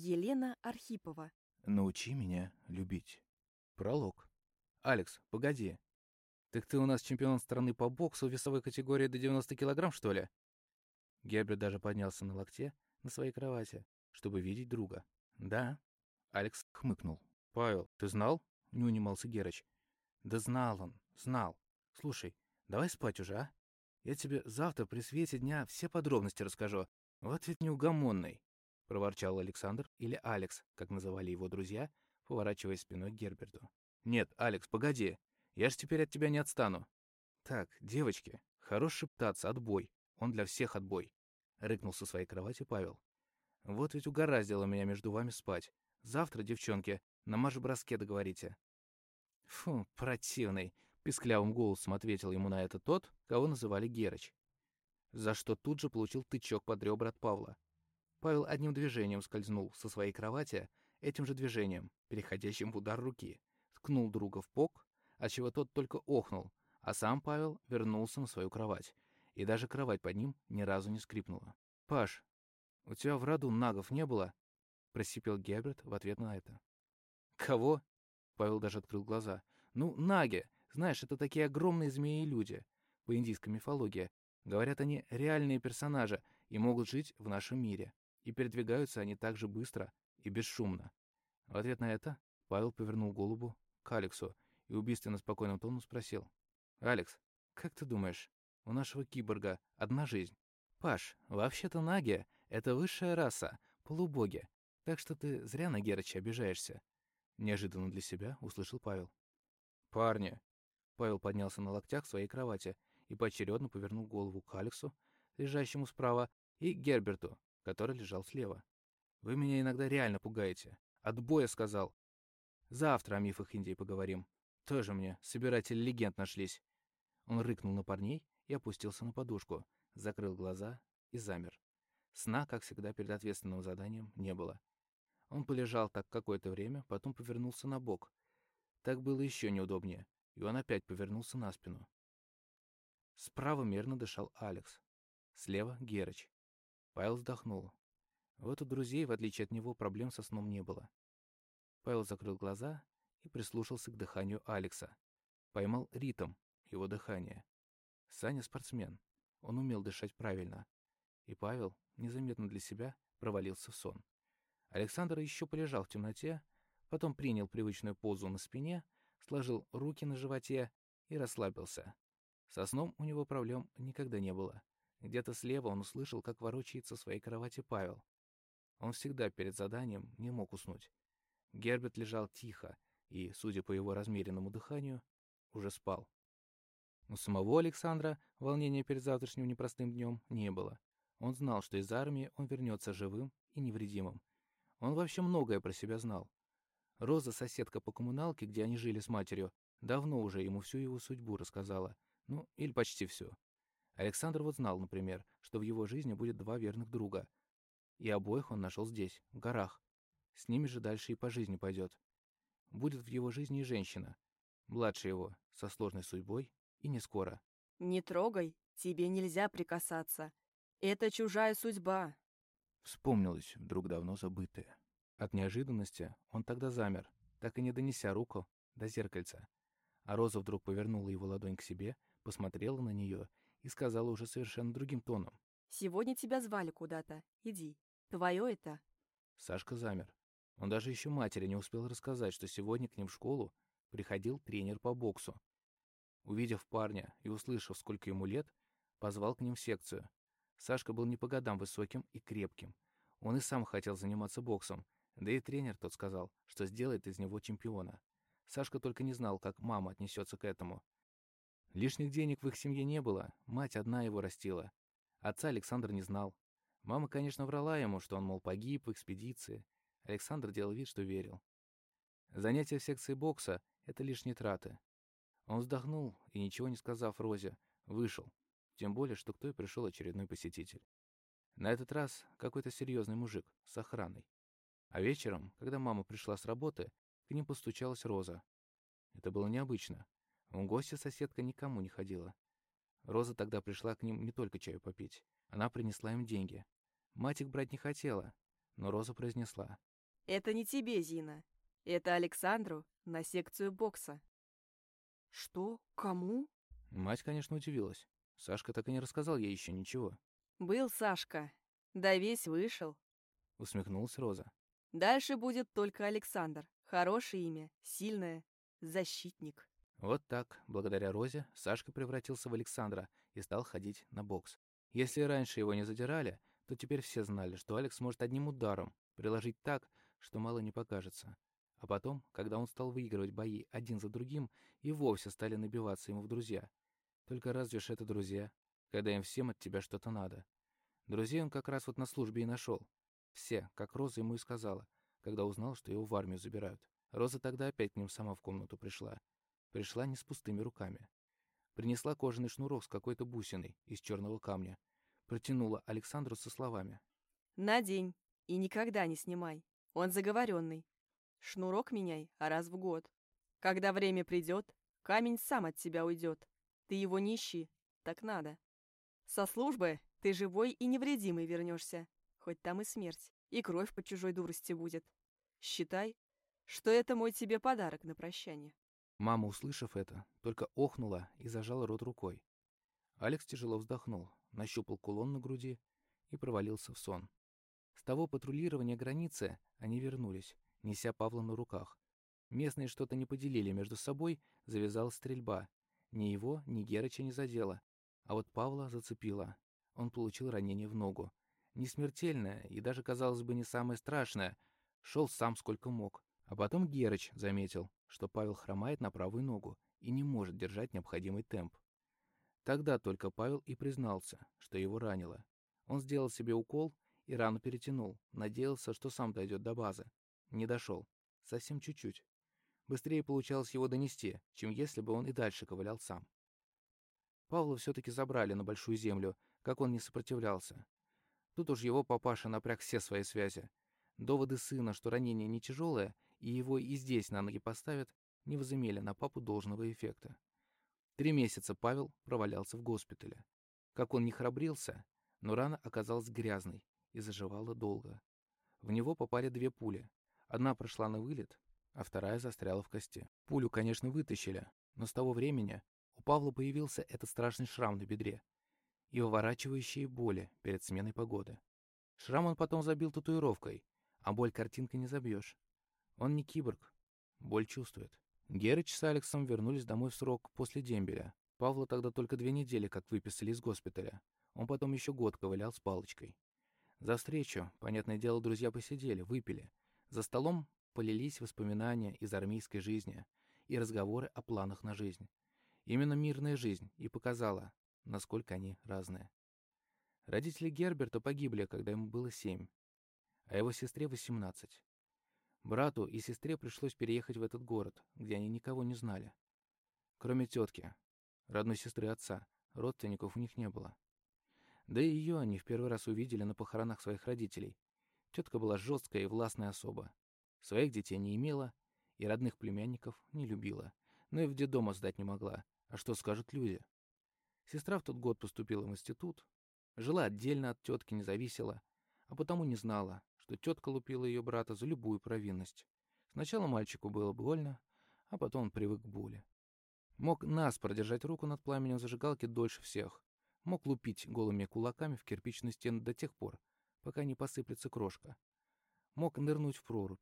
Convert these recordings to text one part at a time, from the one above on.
Елена Архипова. Научи меня любить. Пролог. Алекс, погоди. Так ты у нас чемпион страны по боксу в весовой категории до 90 килограмм, что ли? Герберт даже поднялся на локте на своей кровати, чтобы видеть друга. Да. Алекс хмыкнул. Павел, ты знал? Не унимался Герыч. Да знал он, знал. Слушай, давай спать уже, а? Я тебе завтра при свете дня все подробности расскажу. Вот ведь неугомонный проворчал Александр, или Алекс, как называли его друзья, поворачивая спиной к Герберту. «Нет, Алекс, погоди. Я ж теперь от тебя не отстану». «Так, девочки, хорош шептаться, отбой. Он для всех отбой», — рыкнул со своей кровати Павел. «Вот ведь угораздило меня между вами спать. Завтра, девчонки, на марш-броске договорите». «Фу, противный», — писклявым голосом ответил ему на это тот, кого называли Герыч. За что тут же получил тычок под ребра от Павла. Павел одним движением скользнул со своей кровати, этим же движением, переходящим в удар руки, ткнул друга в бок, отчего тот только охнул, а сам Павел вернулся на свою кровать, и даже кровать под ним ни разу не скрипнула. «Паш, у тебя в роду нагов не было?» — просипел Герберт в ответ на это. «Кого?» — Павел даже открыл глаза. «Ну, наги. Знаешь, это такие огромные змеи-люди. По индийской мифологии. Говорят, они реальные персонажи и могут жить в нашем мире и передвигаются они так же быстро и бесшумно. В ответ на это Павел повернул голову к Алексу и убийственно спокойным тоном спросил. «Алекс, как ты думаешь, у нашего киборга одна жизнь?» «Паш, вообще-то Наги — это высшая раса, полубоги, так что ты зря на Герыча обижаешься», — неожиданно для себя услышал Павел. «Парни!» Павел поднялся на локтях своей кровати и поочередно повернул голову к Алексу, лежащему справа, и Герберту, который лежал слева. «Вы меня иногда реально пугаете. Отбоя сказал. Завтра о мифах Индии поговорим. Тоже мне собиратели легенд нашлись». Он рыкнул на парней и опустился на подушку, закрыл глаза и замер. Сна, как всегда, перед ответственным заданием не было. Он полежал так какое-то время, потом повернулся на бок. Так было еще неудобнее, и он опять повернулся на спину. Справа мерно дышал Алекс. Слева — Герыч. Павел вздохнул. Вот у друзей, в отличие от него, проблем со сном не было. Павел закрыл глаза и прислушался к дыханию Алекса. Поймал ритм его дыхания. Саня спортсмен. Он умел дышать правильно. И Павел, незаметно для себя, провалился в сон. Александр еще полежал в темноте, потом принял привычную позу на спине, сложил руки на животе и расслабился. Со сном у него проблем никогда не было. Где-то слева он услышал, как ворочается в своей кровати Павел. Он всегда перед заданием не мог уснуть. Герберт лежал тихо и, судя по его размеренному дыханию, уже спал. У самого Александра волнения перед завтрашним непростым днем не было. Он знал, что из армии он вернется живым и невредимым. Он вообще многое про себя знал. Роза, соседка по коммуналке, где они жили с матерью, давно уже ему всю его судьбу рассказала. Ну, или почти всю. Александр вот знал, например, что в его жизни будет два верных друга. И обоих он нашел здесь, в горах. С ними же дальше и по жизни пойдет. Будет в его жизни и женщина, младше его, со сложной судьбой и не скоро. «Не трогай, тебе нельзя прикасаться. Это чужая судьба». Вспомнилось вдруг давно забытое. От неожиданности он тогда замер, так и не донеся руку до зеркальца. А Роза вдруг повернула его ладонь к себе, посмотрела на нее и сказала уже совершенно другим тоном. «Сегодня тебя звали куда-то. Иди. Твое это». Сашка замер. Он даже еще матери не успел рассказать, что сегодня к ним в школу приходил тренер по боксу. Увидев парня и услышав, сколько ему лет, позвал к ним в секцию. Сашка был не по годам высоким и крепким. Он и сам хотел заниматься боксом, да и тренер тот сказал, что сделает из него чемпиона. Сашка только не знал, как мама отнесется к этому. Лишних денег в их семье не было, мать одна его растила. Отца Александр не знал. Мама, конечно, врала ему, что он, мол, погиб в экспедиции. Александр делал вид, что верил. Занятия в секции бокса — это лишние траты. Он вздохнул и, ничего не сказав Розе, вышел. Тем более, что кто и пришел очередной посетитель. На этот раз какой-то серьезный мужик с охраной. А вечером, когда мама пришла с работы, к ним постучалась Роза. Это было необычно. В гости соседка никому не ходила. Роза тогда пришла к ним не только чаю попить. Она принесла им деньги. Мать их брать не хотела, но Роза произнесла. «Это не тебе, Зина. Это Александру на секцию бокса». «Что? Кому?» Мать, конечно, удивилась. Сашка так и не рассказал ей еще ничего. «Был Сашка. Да весь вышел», — усмехнулась Роза. «Дальше будет только Александр. Хорошее имя, сильное, защитник». Вот так, благодаря Розе, Сашка превратился в Александра и стал ходить на бокс. Если раньше его не задирали, то теперь все знали, что Алекс может одним ударом приложить так, что мало не покажется. А потом, когда он стал выигрывать бои один за другим, и вовсе стали набиваться ему в друзья. Только разве ж это друзья, когда им всем от тебя что-то надо? Друзей он как раз вот на службе и нашел. Все, как Роза ему и сказала, когда узнал, что его в армию забирают. Роза тогда опять к ним сама в комнату пришла. Пришла не с пустыми руками. Принесла кожаный шнурок с какой-то бусиной из черного камня. Протянула Александру со словами. «Надень и никогда не снимай. Он заговоренный. Шнурок меняй, а раз в год. Когда время придет, камень сам от тебя уйдет. Ты его не ищи, так надо. Со службы ты живой и невредимый вернешься, хоть там и смерть, и кровь по чужой дурости будет. Считай, что это мой тебе подарок на прощание». Мама, услышав это, только охнула и зажала рот рукой. Алекс тяжело вздохнул, нащупал кулон на груди и провалился в сон. С того патрулирования границы они вернулись, неся Павла на руках. Местные что-то не поделили между собой, завязалась стрельба. Ни его, ни Герыча не задела. А вот Павла зацепила. Он получил ранение в ногу. Не смертельное и даже, казалось бы, не самое страшное. Шел сам сколько мог. А потом Герыч заметил, что Павел хромает на правую ногу и не может держать необходимый темп. Тогда только Павел и признался, что его ранило. Он сделал себе укол и рану перетянул, надеялся, что сам дойдет до базы. Не дошел. Совсем чуть-чуть. Быстрее получалось его донести, чем если бы он и дальше ковылял сам. Павла все-таки забрали на Большую Землю, как он не сопротивлялся. Тут уж его папаша напряг все свои связи. Доводы сына, что ранение не тяжелое, и его и здесь на ноги поставят, не возымели на папу должного эффекта. Три месяца Павел провалялся в госпитале. Как он не храбрился, но рана оказалась грязной и заживала долго. В него попали две пули, Одна прошла на вылет, а вторая застряла в кости. Пулю, конечно, вытащили, но с того времени у Павла появился этот страшный шрам на бедре и выворачивающие боли перед сменой погоды. Шрам он потом забил татуировкой, а боль картинкой не забьешь. Он не киборг, боль чувствует. Герыч с Алексом вернулись домой в срок после дембеля. Павла тогда только две недели как выписали из госпиталя. Он потом еще год ковылял с палочкой. За встречу, понятное дело, друзья посидели, выпили, за столом полились воспоминания из армейской жизни и разговоры о планах на жизнь. Именно мирная жизнь и показала, насколько они разные. Родители Герберта погибли, когда ему было семь, а его сестре восемнадцать. Брату и сестре пришлось переехать в этот город, где они никого не знали. Кроме тетки, родной сестры отца, родственников у них не было. Да и ее они в первый раз увидели на похоронах своих родителей, Тетка была жесткая и властная особа. Своих детей не имела и родных племянников не любила, но и в детдома сдать не могла. А что скажут люди? Сестра в тот год поступила в институт, жила отдельно от тетки, не зависела, а потому не знала, что тетка лупила ее брата за любую провинность. Сначала мальчику было больно, а потом он привык к боли. Мог нас продержать руку над пламенем зажигалки дольше всех. Мог лупить голыми кулаками в кирпичную стену до тех пор, пока не посыплется крошка. Мог нырнуть в прорубь.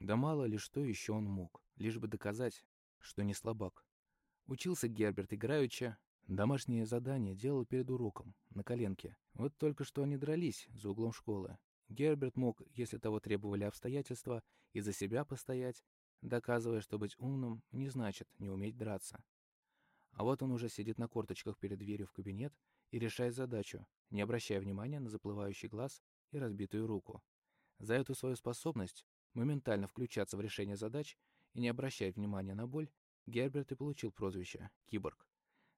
Да мало ли что еще он мог, лишь бы доказать, что не слабак. Учился Герберт играючи, домашнее задание делал перед уроком, на коленке. Вот только что они дрались за углом школы. Герберт мог, если того требовали обстоятельства, и за себя постоять, доказывая, что быть умным не значит не уметь драться. А вот он уже сидит на корточках перед дверью в кабинет и решает задачу, не обращая внимания на заплывающий глаз и разбитую руку. За эту свою способность моментально включаться в решение задач и не обращать внимания на боль, Герберт и получил прозвище «Киборг».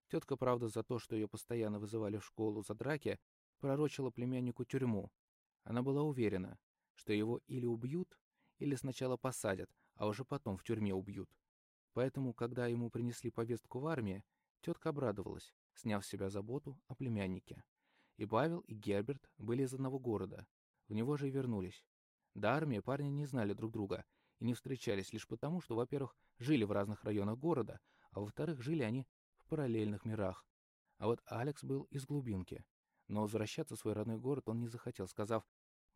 Тетка, правда, за то, что ее постоянно вызывали в школу за драки, пророчила племяннику тюрьму. Она была уверена, что его или убьют, или сначала посадят, а уже потом в тюрьме убьют. Поэтому, когда ему принесли повестку в армии, тетка обрадовалась, сняв с себя заботу о племяннике. И Павел, и Герберт были из одного города. в него же и вернулись. До армии парни не знали друг друга и не встречались лишь потому, что, во-первых, жили в разных районах города, а во-вторых, жили они в параллельных мирах. А вот Алекс был из глубинки. Но возвращаться в свой родной город он не захотел, сказав,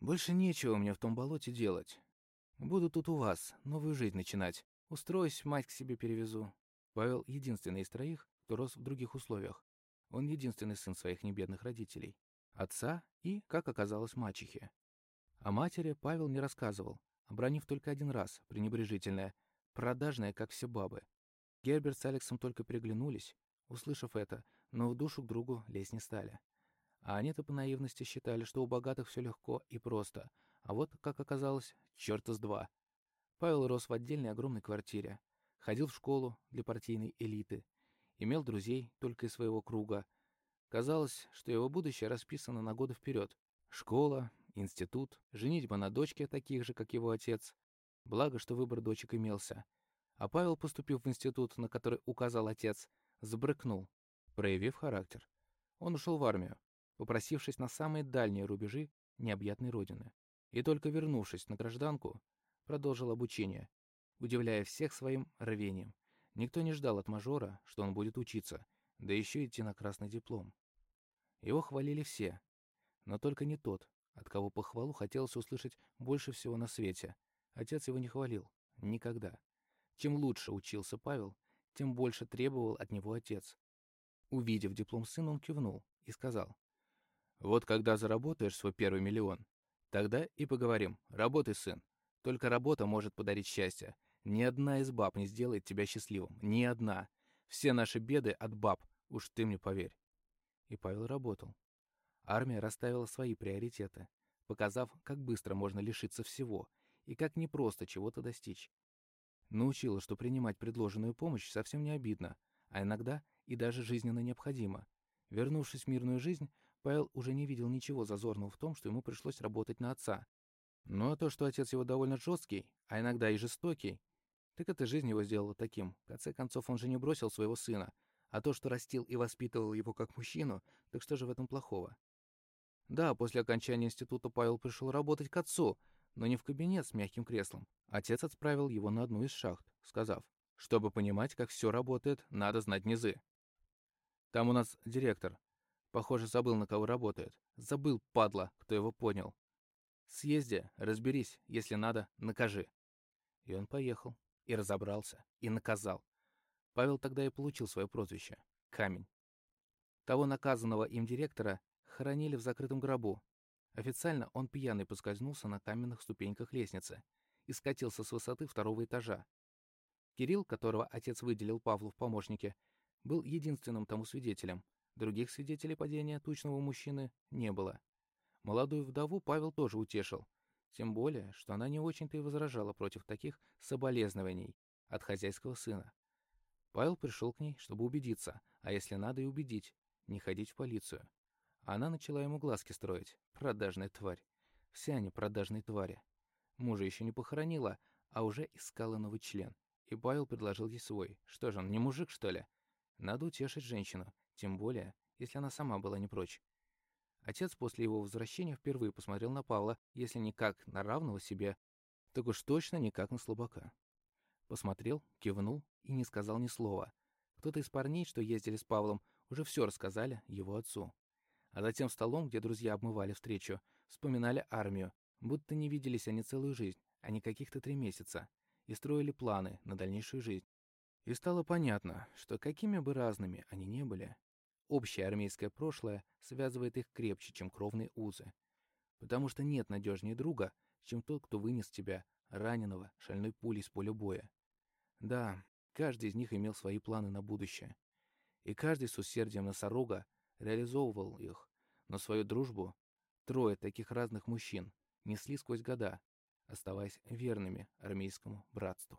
«Больше нечего мне в том болоте делать. Буду тут у вас, новую жизнь начинать. Устроюсь, мать к себе перевезу». Павел единственный из троих, кто рос в других условиях. Он единственный сын своих небедных родителей. Отца и, как оказалось, мачехи. О матери Павел не рассказывал, обронив только один раз, пренебрежительное, продажная, как все бабы. Герберт с Алексом только переглянулись, услышав это, но в душу к другу лезть не стали. А они-то по наивности считали, что у богатых все легко и просто, а вот, как оказалось, черта с два. Павел рос в отдельной огромной квартире, ходил в школу для партийной элиты, имел друзей только из своего круга. Казалось, что его будущее расписано на годы вперед. Школа, институт, женитьба на дочке таких же, как его отец. Благо, что выбор дочек имелся. А Павел, поступив в институт, на который указал отец, сбрыкнул, проявив характер. Он ушел в армию, попросившись на самые дальние рубежи необъятной родины. И только вернувшись на гражданку, продолжил обучение, удивляя всех своим рвением. Никто не ждал от мажора, что он будет учиться, да еще идти на красный диплом. Его хвалили все, но только не тот, от кого похвалу хотелось услышать больше всего на свете. Отец его не хвалил. Никогда. Чем лучше учился Павел, тем больше требовал от него отец. Увидев диплом сына, он кивнул и сказал. «Вот когда заработаешь свой первый миллион, тогда и поговорим. Работай, сын. Только работа может подарить счастье. Ни одна из баб не сделает тебя счастливым. Ни одна. Все наши беды от баб, уж ты мне поверь. И Павел работал. Армия расставила свои приоритеты, показав, как быстро можно лишиться всего и как непросто чего-то достичь. Научила, что принимать предложенную помощь совсем не обидно, а иногда и даже жизненно необходимо. Вернувшись в мирную жизнь, Павел уже не видел ничего зазорного в том, что ему пришлось работать на отца. Но то, что отец его довольно жесткий, а иногда и жестокий, так эта жизнь его сделала таким. В конце концов, он же не бросил своего сына. А то, что растил и воспитывал его как мужчину, так что же в этом плохого? Да, после окончания института Павел пришел работать к отцу, но не в кабинет с мягким креслом. Отец отправил его на одну из шахт, сказав, чтобы понимать, как все работает, надо знать низы. Там у нас директор. Похоже, забыл, на кого работает. Забыл, падла, кто его понял. Съезди, разберись, если надо, накажи. И он поехал и разобрался, и наказал. Павел тогда и получил свое прозвище — Камень. Того наказанного им директора хоронили в закрытом гробу. Официально он пьяный поскользнулся на каменных ступеньках лестницы и скатился с высоты второго этажа. Кирилл, которого отец выделил Павлу в помощнике, был единственным тому свидетелем. Других свидетелей падения тучного мужчины не было. Молодую вдову Павел тоже утешил, тем более, что она не очень-то и возражала против таких соболезнований от хозяйского сына. Павел пришел к ней, чтобы убедиться, а если надо и убедить, не ходить в полицию. Она начала ему глазки строить. Продажная тварь. Все они продажные твари. Мужа еще не похоронила, а уже искала новый член. И Павел предложил ей свой. Что же он, не мужик, что ли? Надо утешить женщину, тем более, если она сама была не прочь. Отец после его возвращения впервые посмотрел на Павла, если не как на равного себе, так уж точно не как на слабака. Посмотрел, кивнул и не сказал ни слова. Кто-то из парней, что ездили с Павлом, уже все рассказали его отцу. А затем столом, где друзья обмывали встречу, вспоминали армию, будто не виделись они целую жизнь, а не каких-то три месяца, и строили планы на дальнейшую жизнь. И стало понятно, что какими бы разными они не были, Общее армейское прошлое связывает их крепче, чем кровные узы. Потому что нет надежнее друга, чем тот, кто вынес тебя, раненого, шальной пулей с поля боя. Да, каждый из них имел свои планы на будущее. И каждый с усердием носорога реализовывал их, но свою дружбу трое таких разных мужчин несли сквозь года, оставаясь верными армейскому братству.